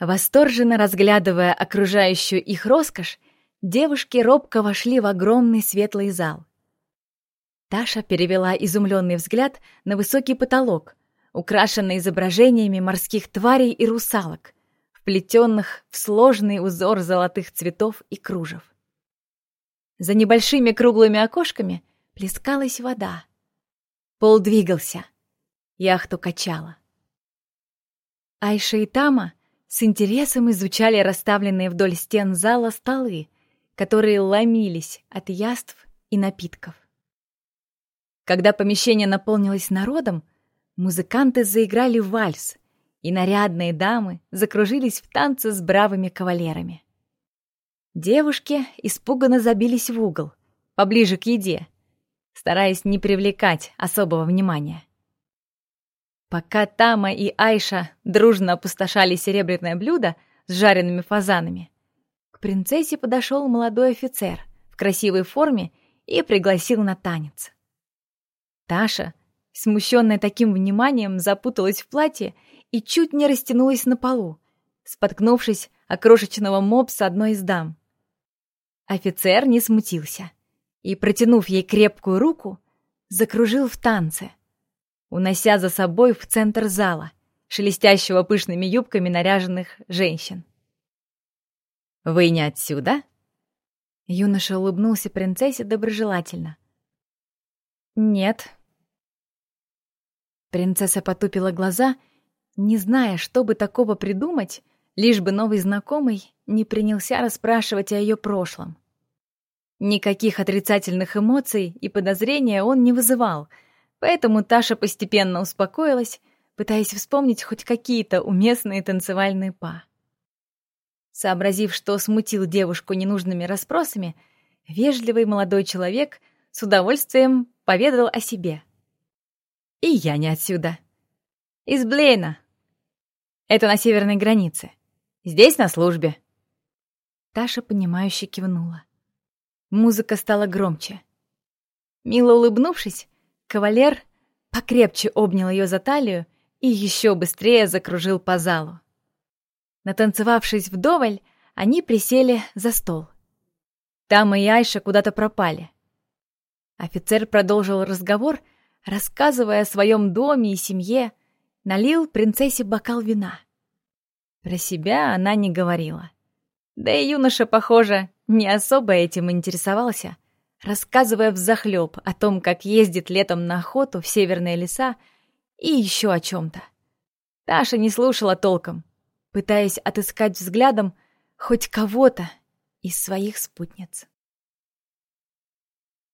Восторженно разглядывая окружающую их роскошь, девушки робко вошли в огромный светлый зал. Таша перевела изумленный взгляд на высокий потолок, украшенный изображениями морских тварей и русалок, вплетенных в сложный узор золотых цветов и кружев. За небольшими круглыми окошками плескалась вода. Пол двигался, яхту качало. Айша и Тама с интересом изучали расставленные вдоль стен зала столы, которые ломились от яств и напитков. Когда помещение наполнилось народом, музыканты заиграли вальс, и нарядные дамы закружились в танце с бравыми кавалерами. Девушки испуганно забились в угол, поближе к еде, стараясь не привлекать особого внимания. Пока Тама и Айша дружно опустошали серебряное блюдо с жареными фазанами, к принцессе подошел молодой офицер в красивой форме и пригласил на танец. Таша, смущенная таким вниманием, запуталась в платье и чуть не растянулась на полу, споткнувшись о крошечного мопса одной из дам. Офицер не смутился и, протянув ей крепкую руку, закружил в танце — унося за собой в центр зала, шелестящего пышными юбками наряженных женщин. «Вы не отсюда?» Юноша улыбнулся принцессе доброжелательно. «Нет». Принцесса потупила глаза, не зная, что бы такого придумать, лишь бы новый знакомый не принялся расспрашивать о ее прошлом. Никаких отрицательных эмоций и подозрения он не вызывал — Поэтому Таша постепенно успокоилась, пытаясь вспомнить хоть какие-то уместные танцевальные па. Сообразив, что смутил девушку ненужными расспросами, вежливый молодой человек с удовольствием поведал о себе. «И я не отсюда. Из Блейна. Это на северной границе. Здесь на службе». Таша, понимающе кивнула. Музыка стала громче. Мило улыбнувшись, Кавалер покрепче обнял ее за талию и еще быстрее закружил по залу. Натанцевавшись вдоволь, они присели за стол. Там и Айша куда-то пропали. Офицер продолжил разговор, рассказывая о своем доме и семье, налил принцессе бокал вина. Про себя она не говорила. Да и юноша, похоже, не особо этим интересовался, рассказывая взахлеб о том, как ездит летом на охоту в северные леса и еще о чем-то. Таша не слушала толком, пытаясь отыскать взглядом хоть кого-то из своих спутниц.